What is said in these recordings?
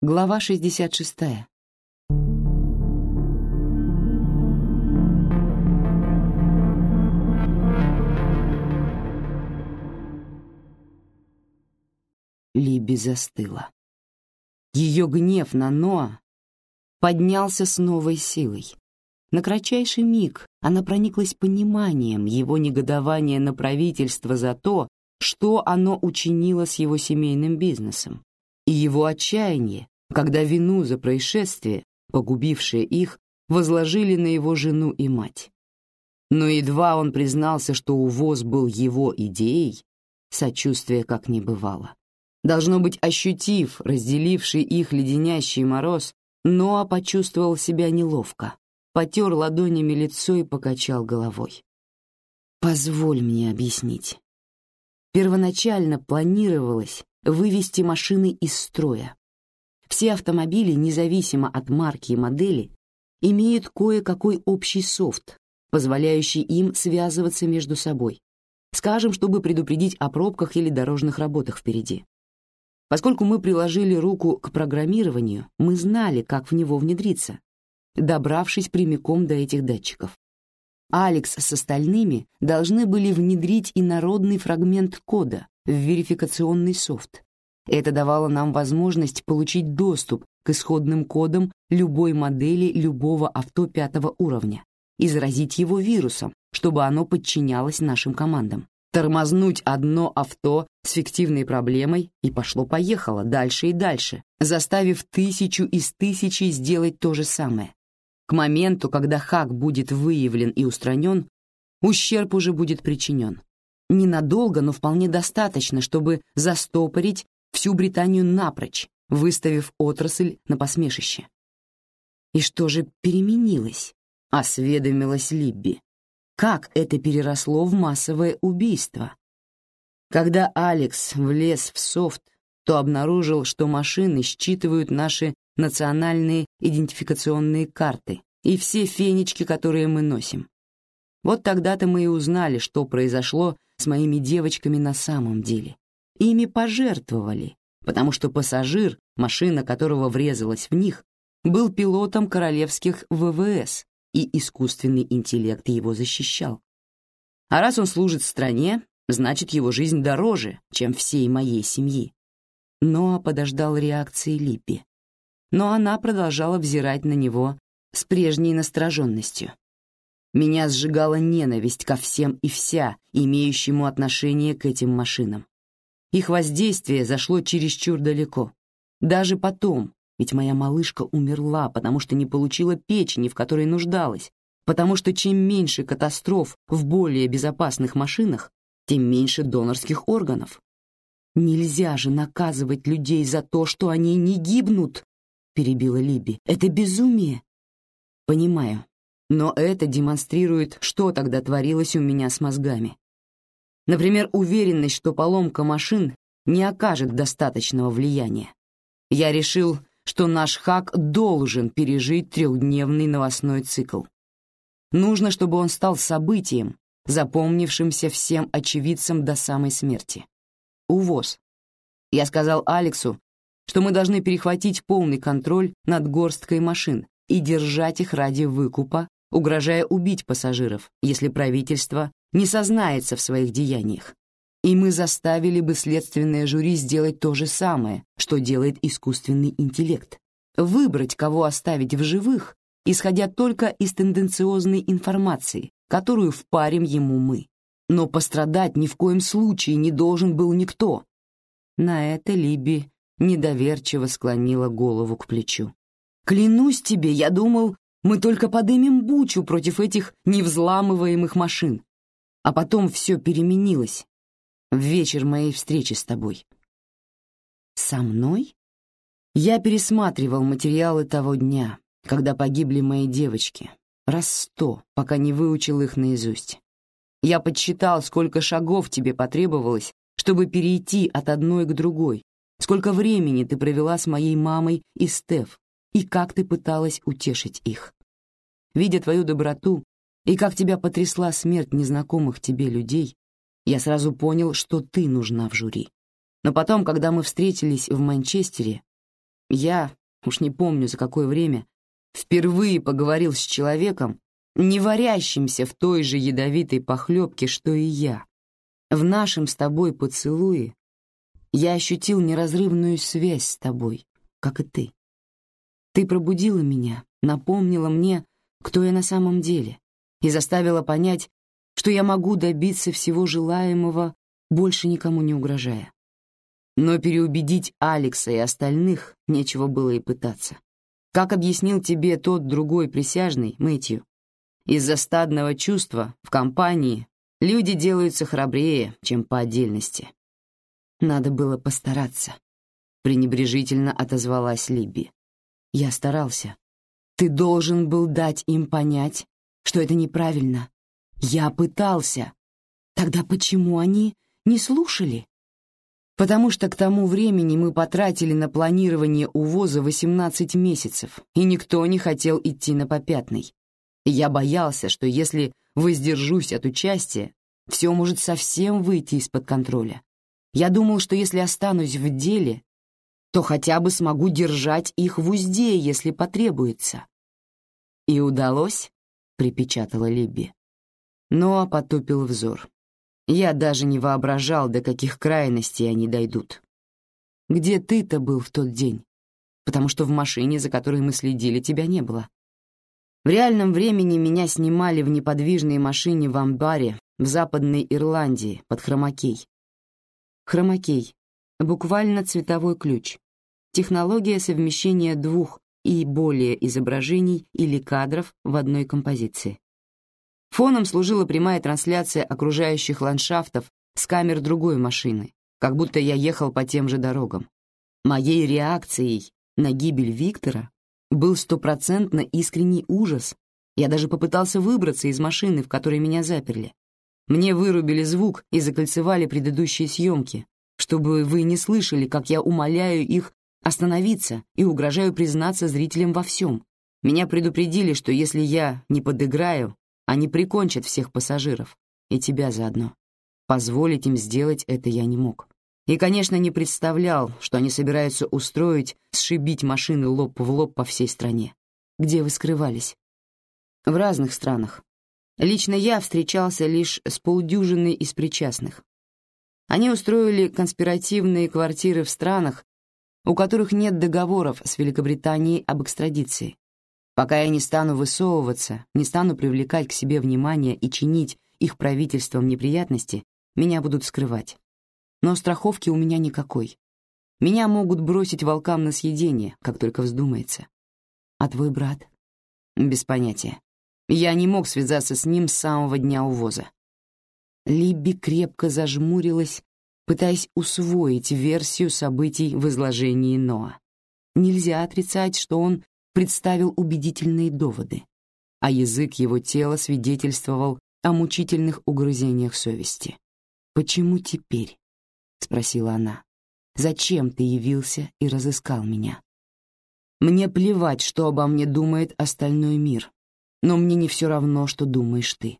Глава 66. Либи застыла. Ее гнев на Ноа поднялся с новой силой. На кратчайший миг она прониклась пониманием его негодования на правительство за то, что оно учинило с его семейным бизнесом и его отчаяние, когда вину за происшествие, погубившее их, возложили на его жену и мать. Но едва он признался, что увоз был его идеей, сочувствия как не бывало. Должно быть, ощутив разделивший их леденящий мороз, Ноа почувствовал себя неловко, потер ладонями лицо и покачал головой. «Позволь мне объяснить. Первоначально планировалось, вывести машины из строя. Все автомобили, независимо от марки и модели, имеют кое-какой общий софт, позволяющий им связываться между собой, скажем, чтобы предупредить о пробках или дорожных работах впереди. Поскольку мы приложили руку к программированию, мы знали, как в него внедриться, добравшись прямиком до этих датчиков. Алекс с остальными должны были внедрить инородный фрагмент кода, в верификационный софт. Это давало нам возможность получить доступ к исходным кодам любой модели любого авто пятого уровня и заразить его вирусом, чтобы оно подчинялось нашим командам. Тормознуть одно авто с фиктивной проблемой и пошло-поехало дальше и дальше, заставив тысячу из тысячи сделать то же самое. К моменту, когда хак будет выявлен и устранен, ущерб уже будет причинен. Ненадолго, но вполне достаточно, чтобы застопорить всю Британию напрочь, выставив отрасль на посмешище. И что же переменилось? Осведомилась Либби. Как это переросло в массовое убийство? Когда Алекс влез в софт, то обнаружил, что машины считывают наши национальные идентификационные карты и все фенечки, которые мы носим. Вот тогда-то мы и узнали, что произошло с моими девочками на самом деле. Ими пожертвовали, потому что пассажир, машина которого врезалась в них, был пилотом королевских ВВС, и искусственный интеллект его защищал. А раз он служит стране, значит, его жизнь дороже, чем всей моей семьи. Ноа подождал реакции Липпи, но она продолжала взирать на него с прежней настороженностью. Меня сжигала ненависть ко всем и вся, имеющему отношение к этим машинам. Их воздействие зашло чересчур далеко. Даже потом, ведь моя малышка умерла, потому что не получила печени, в которой нуждалась, потому что чем меньше катастроф в более безопасных машинах, тем меньше донорских органов. Нельзя же наказывать людей за то, что они не гибнут, перебила Либи. Это безумие. Понимаю, но это демонстрирует, что тогда творилось у меня с мозгами. Например, уверенность, что поломка машин не окажет достаточного влияния. Я решил, что наш хак должен пережить трехдневный новостной цикл. Нужно, чтобы он стал событием, запомнившимся всем очевидцам до самой смерти. Увоз. Я сказал Алексу, что мы должны перехватить полный контроль над горсткой машин и держать их ради выкупа угрожая убить пассажиров, если правительство не сознается в своих деяниях. И мы заставили бы следственное жюри сделать то же самое, что делает искусственный интеллект. Выбрать, кого оставить в живых, исходя только из тенденциозной информации, которую впарим ему мы. Но пострадать ни в коем случае не должен был никто. На это Либи недоверчиво склонила голову к плечу. «Клянусь тебе, я думал, мы только подымем бучу против этих невзламываемых машин. А потом все переменилось. В вечер моей встречи с тобой. Со мной? Я пересматривал материалы того дня, когда погибли мои девочки, раз сто, пока не выучил их наизусть. Я подсчитал, сколько шагов тебе потребовалось, чтобы перейти от одной к другой, сколько времени ты провела с моей мамой и Стеф, и как ты пыталась утешить их. Видя твою доброту и как тебя потрясла смерть незнакомых тебе людей, я сразу понял, что ты нужна в жюри. Но потом, когда мы встретились в Манчестере, я, уж не помню за какое время, впервые поговорил с человеком, не варящимся в той же ядовитой похлебке, что и я. В нашем с тобой поцелуе я ощутил неразрывную связь с тобой, как и ты. Ты пробудила меня, напомнила мне, кто я на самом деле, и заставила понять, что я могу добиться всего желаемого, больше никому не угрожая. Но переубедить Алекса и остальных нечего было и пытаться. Как объяснил тебе тот другой присяжный, Мэтью, из-за стадного чувства в компании люди делаются храбрее, чем по отдельности. Надо было постараться, пренебрежительно отозвалась Либби. Я старался. Ты должен был дать им понять, что это неправильно. Я пытался. Тогда почему они не слушали? Потому что к тому времени мы потратили на планирование увоза 18 месяцев, и никто не хотел идти на попятный. Я боялся, что если воздержусь от участия, все может совсем выйти из-под контроля. Я думал, что если останусь в деле, то хотя бы смогу держать их в узде, если потребуется. «И удалось?» — припечатала Либби. Ноа потупил взор. Я даже не воображал, до каких крайностей они дойдут. Где ты-то был в тот день? Потому что в машине, за которой мы следили, тебя не было. В реальном времени меня снимали в неподвижной машине в амбаре в Западной Ирландии под хромакей. Хромакей — буквально цветовой ключ. Технология совмещения двух и более изображений или кадров в одной композиции. Фоном служила прямая трансляция окружающих ландшафтов с камер другой машины, как будто я ехал по тем же дорогам. Моей реакцией на гибель Виктора был стопроцентно искренний ужас. Я даже попытался выбраться из машины, в которой меня заперли. Мне вырубили звук и закольцевали предыдущие съемки, чтобы вы не слышали, как я умоляю их остановиться и угрожаю признаться зрителям во всем. Меня предупредили, что если я не подыграю, они прикончат всех пассажиров, и тебя заодно. Позволить им сделать это я не мог. И, конечно, не представлял, что они собираются устроить, сшибить машины лоб в лоб по всей стране. Где вы скрывались? В разных странах. Лично я встречался лишь с полдюжиной из причастных. Они устроили конспиративные квартиры в странах, у которых нет договоров с Великобританией об экстрадиции. Пока я не стану высовываться, не стану привлекать к себе внимание и чинить их правительством неприятности, меня будут скрывать. Но страховки у меня никакой. Меня могут бросить волкам на съедение, как только вздумается. А твой брат? Без понятия. Я не мог связаться с ним с самого дня увоза. Либби крепко зажмурилась, пытаясь усвоить версию событий в изложении Ноа. Нельзя отрицать, что он представил убедительные доводы, а язык его тела свидетельствовал о мучительных угрызениях совести. «Почему теперь?» — спросила она. «Зачем ты явился и разыскал меня?» «Мне плевать, что обо мне думает остальной мир, но мне не все равно, что думаешь ты.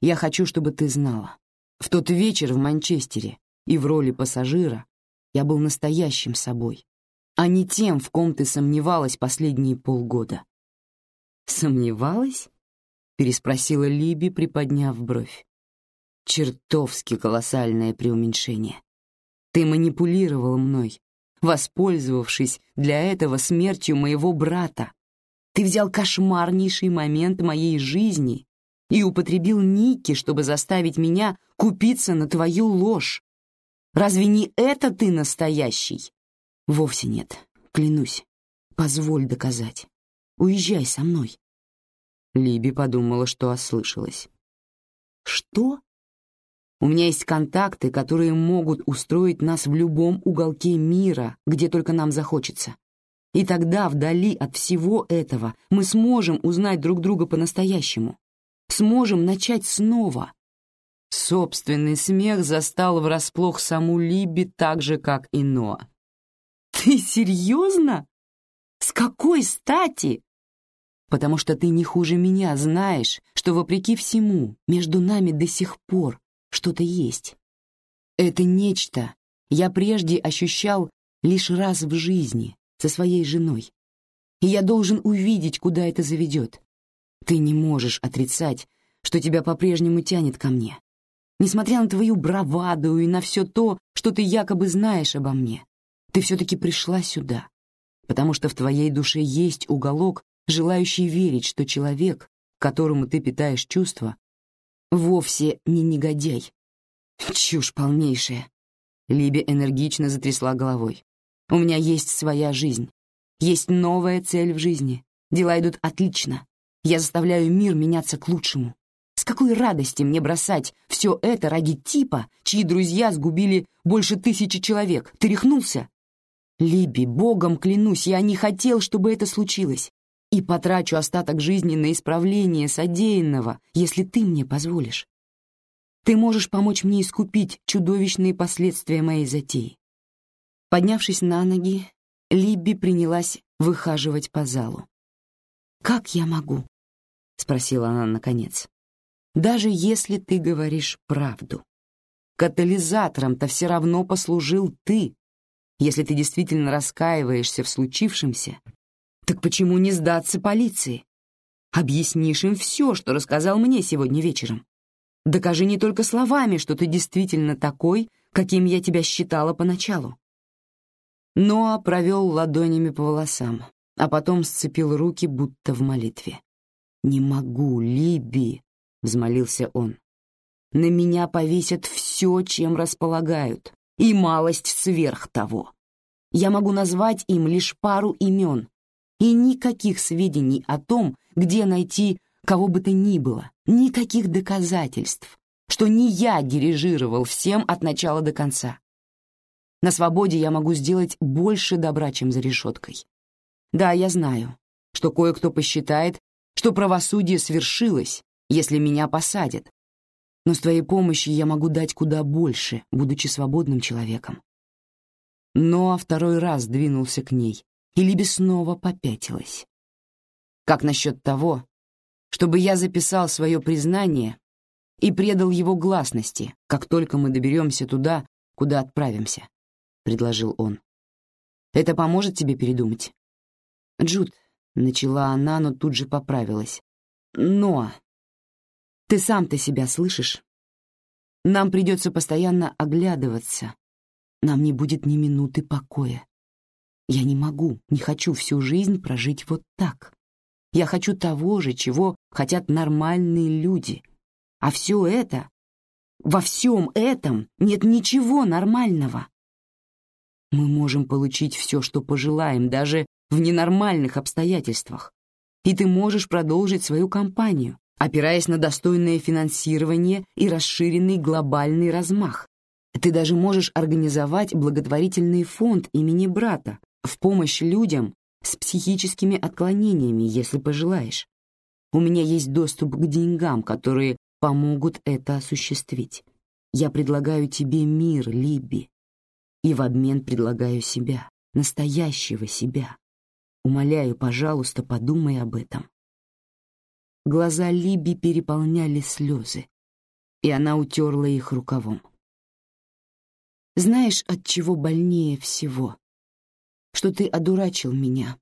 Я хочу, чтобы ты знала. В тот вечер в Манчестере и в роли пассажира я был настоящим собой, а не тем, в ком ты сомневалась последние полгода. «Сомневалась?» — переспросила Либи, приподняв бровь. «Чертовски колоссальное преуменьшение. Ты манипулировал мной, воспользовавшись для этого смертью моего брата. Ты взял кошмарнейший момент моей жизни и употребил Ники, чтобы заставить меня купиться на твою ложь. Разве не это ты настоящий?» Вовсе нет, клянусь. Позволь доказать. Уезжай со мной. Либи подумала, что ослышалась. Что? У меня есть контакты, которые могут устроить нас в любом уголке мира, где только нам захочется. И тогда, вдали от всего этого, мы сможем узнать друг друга по-настоящему. Сможем начать снова. Собственный смех застал врасплох саму Либи так же, как и Ноа. «Ты серьезно? С какой стати?» «Потому что ты не хуже меня знаешь, что, вопреки всему, между нами до сих пор что-то есть. Это нечто я прежде ощущал лишь раз в жизни, со своей женой. И я должен увидеть, куда это заведет. Ты не можешь отрицать, что тебя по-прежнему тянет ко мне. Несмотря на твою браваду и на все то, что ты якобы знаешь обо мне, ты все-таки пришла сюда, потому что в твоей душе есть уголок, желающий верить, что человек, которому ты питаешь чувства, вовсе не негодяй. Чушь полнейшая. Либи энергично затрясла головой. У меня есть своя жизнь. Есть новая цель в жизни. Дела идут отлично. Я заставляю мир меняться к лучшему. С какой радости мне бросать все это ради типа, чьи друзья сгубили больше тысячи человек? Ты рехнулся? Либи, богом клянусь, я не хотел, чтобы это случилось. И потрачу остаток жизни на исправление содеянного, если ты мне позволишь. Ты можешь помочь мне искупить чудовищные последствия моей затеи. Поднявшись на ноги, Либби принялась выхаживать по залу. «Как я могу?» — спросила она наконец даже если ты говоришь правду. Катализатором-то все равно послужил ты. Если ты действительно раскаиваешься в случившемся, так почему не сдаться полиции? Объяснишь им все, что рассказал мне сегодня вечером. Докажи не только словами, что ты действительно такой, каким я тебя считала поначалу. Ноа провел ладонями по волосам, а потом сцепил руки, будто в молитве. «Не могу, Либи, — взмолился он. «На меня повесят все, чем располагают, и малость сверх того. Я могу назвать им лишь пару имен, и никаких сведений о том, где найти кого бы то ни было, никаких доказательств, что не я дирижировал всем от начала до конца. На свободе я могу сделать больше добра, чем за решеткой. Да, я знаю, что кое-кто посчитает, что правосудие свершилось, если меня посадят. Но с твоей помощью я могу дать куда больше, будучи свободным человеком. Но второй раз двинулся к ней, и Либи снова попятилась. Как насчет того, чтобы я записал свое признание и предал его гласности, как только мы доберемся туда, куда отправимся, — предложил он. Это поможет тебе передумать? Джуд, — начала она, но тут же поправилась. Но ты сам-то себя слышишь? Нам придется постоянно оглядываться. Нам не будет ни минуты покоя. Я не могу, не хочу всю жизнь прожить вот так. Я хочу того же, чего хотят нормальные люди. А все это, во всем этом нет ничего нормального. Мы можем получить все, что пожелаем, даже в ненормальных обстоятельствах. И ты можешь продолжить свою кампанию, опираясь на достойное финансирование и расширенный глобальный размах. Ты даже можешь организовать благотворительный фонд имени брата в помощь людям с психическими отклонениями, если пожелаешь. У меня есть доступ к деньгам, которые помогут это осуществить. Я предлагаю тебе мир, Либби, и в обмен предлагаю себя, настоящего себя. Умоляю, пожалуйста, подумай об этом. Глаза Либи переполняли слезы, и она утерла их рукавом. «Знаешь, от чего больнее всего? Что ты одурачил меня,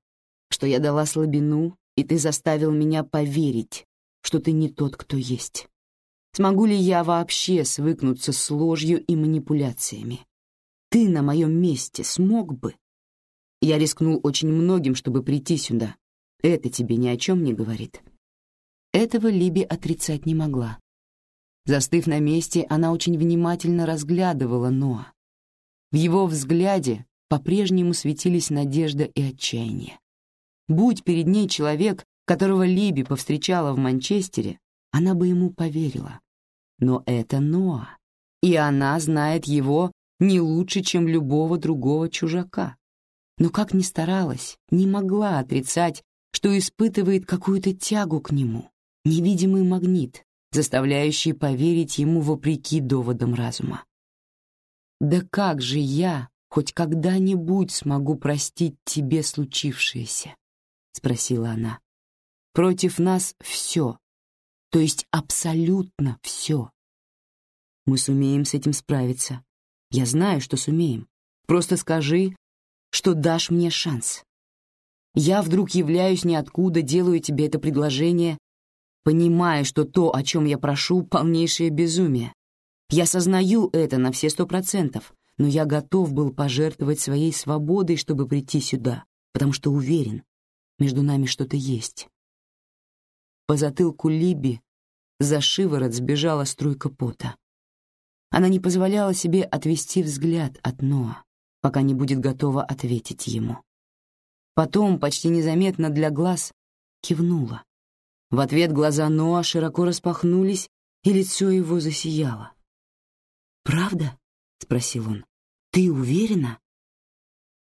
что я дала слабину, и ты заставил меня поверить, что ты не тот, кто есть. Смогу ли я вообще свыкнуться с ложью и манипуляциями? Ты на моем месте смог бы? Я рискнул очень многим, чтобы прийти сюда. Это тебе ни о чем не говорит?» Этого Либи отрицать не могла. Застыв на месте, она очень внимательно разглядывала Ноа. В его взгляде по-прежнему светились надежда и отчаяние. Будь перед ней человек, которого Либи повстречала в Манчестере, она бы ему поверила. Но это Ноа, и она знает его не лучше, чем любого другого чужака. Но как ни старалась, не могла отрицать, что испытывает какую-то тягу к нему, невидимый магнит, заставляющий поверить ему вопреки доводам разума. «Да как же я хоть когда-нибудь смогу простить тебе случившееся?» — спросила она. «Против нас все, то есть абсолютно все. Мы сумеем с этим справиться. Я знаю, что сумеем. Просто скажи, что дашь мне шанс. Я вдруг являюсь ниоткуда, делаю тебе это предложение, понимая, что то, о чем я прошу, полнейшее безумие. Я сознаю это на все сто процентов, но я готов был пожертвовать своей свободой, чтобы прийти сюда, потому что уверен, между нами что-то есть. По затылку Либи за шиворот сбежала струйка пота. Она не позволяла себе отвести взгляд от Ноа, пока не будет готова ответить ему. Потом, почти незаметно для глаз, кивнула. В ответ глаза Ноа широко распахнулись, и лицо его засияло. «Правда?» — спросил он. «Ты уверена?»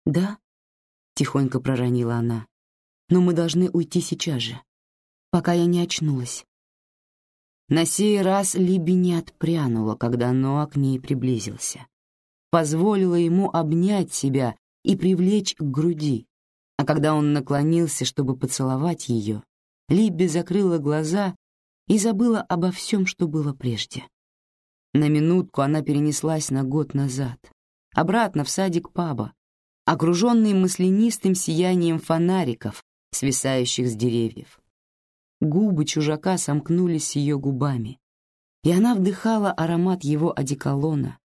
«Да», — тихонько проронила она. «Но мы должны уйти сейчас же, пока я не очнулась». На сей раз Либи не отпрянула, когда Ноа к ней приблизился. Позволила ему обнять себя и привлечь к груди, а когда он наклонился, чтобы поцеловать ее, Либби закрыла глаза и забыла обо всем, что было прежде. На минутку она перенеслась на год назад, обратно в садик паба, окруженный маслянистым сиянием фонариков, свисающих с деревьев. Губы чужака сомкнулись с ее губами, и она вдыхала аромат его одеколона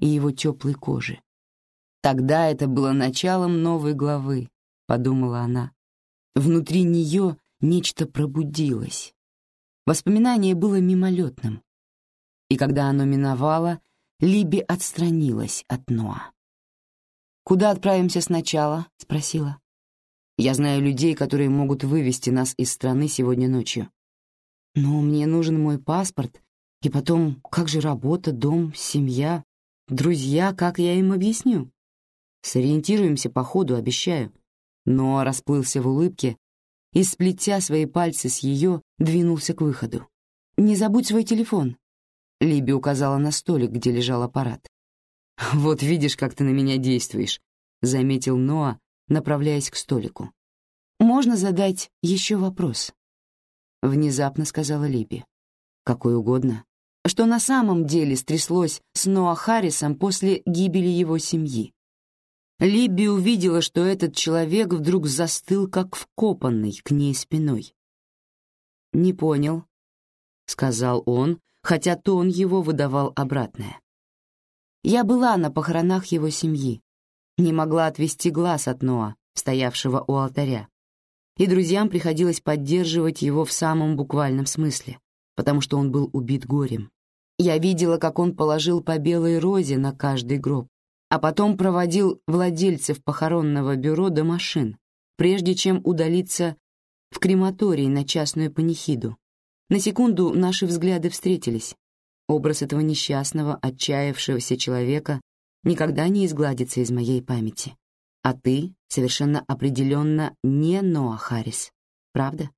и его теплой кожи. Тогда это было началом новой главы, подумала она. Внутри нее нечто пробудилось. Воспоминание было мимолетным, и когда оно миновало, Либи отстранилась от Ноа. «Куда отправимся сначала?» — спросила. «Я знаю людей, которые могут вывести нас из страны сегодня ночью. Но мне нужен мой паспорт, и потом, как же работа, дом, семья, друзья, как я им объясню? Сориентируемся по ходу, обещаю». Ноа расплылся в улыбке и, сплетя свои пальцы с ее, двинулся к выходу. «Не забудь свой телефон», Либи указала на столик, где лежал аппарат. «Вот видишь, как ты на меня действуешь», — заметил Ноа, направляясь к столику. «Можно задать еще вопрос?» Внезапно сказала Либи. «Какой угодно. Что на самом деле стряслось с Ноа Харрисом после гибели его семьи?» Либи увидела, что этот человек вдруг застыл, как вкопанный, к ней спиной. «Не понял», — сказал он, хотя тон его выдавал обратное. Я была на похоронах его семьи, не могла отвести глаз от Ноа, стоявшего у алтаря, и друзьям приходилось поддерживать его в самом буквальном смысле, потому что он был убит горем. Я видела, как он положил по белой розе на каждый гроб, а потом проводил владельцев похоронного бюро до машин, прежде чем удалиться в крематорий на частную панихиду, на секунду наши взгляды встретились. Образ этого несчастного, отчаявшегося человека никогда не изгладится из моей памяти. А ты совершенно определенно не Ноа Харрис, правда?